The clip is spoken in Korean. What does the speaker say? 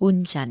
운전.